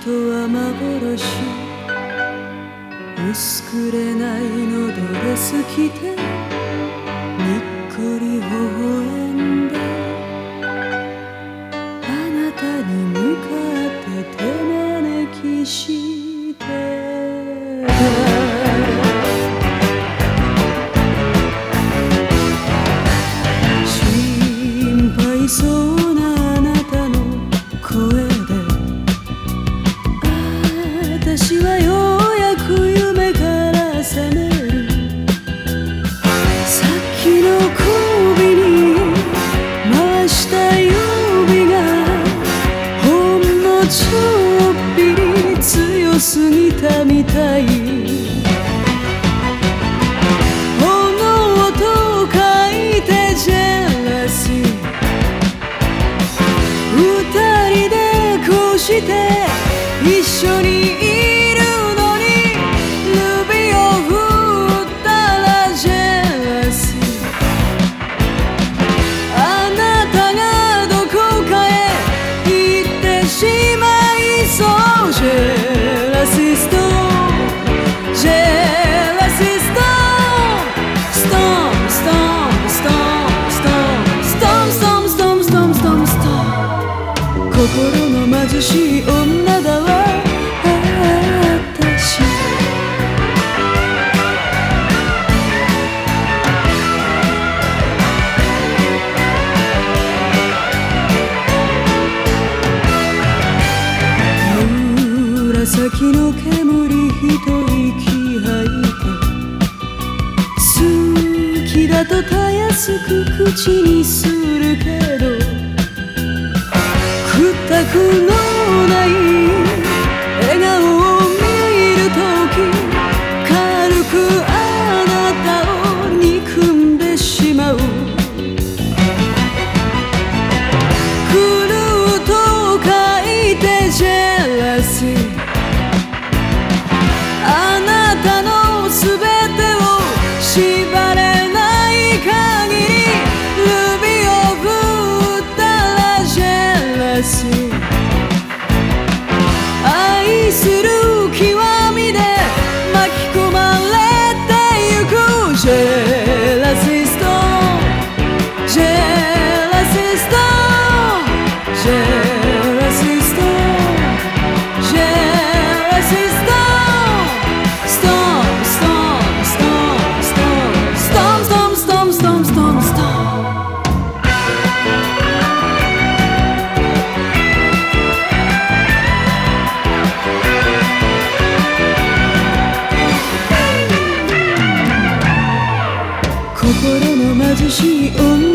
人は幻。薄くれないのドレス着てにっこり微笑んで。あなたに向かって手招きして。心配そう私はようやく夢から覚める。さっきの首に回した指がほんのちょっぴり強すぎたみたい。の煙一息吐いて好きだとたやすく口にするけど食ったくのない笑顔 see 心の貧しい女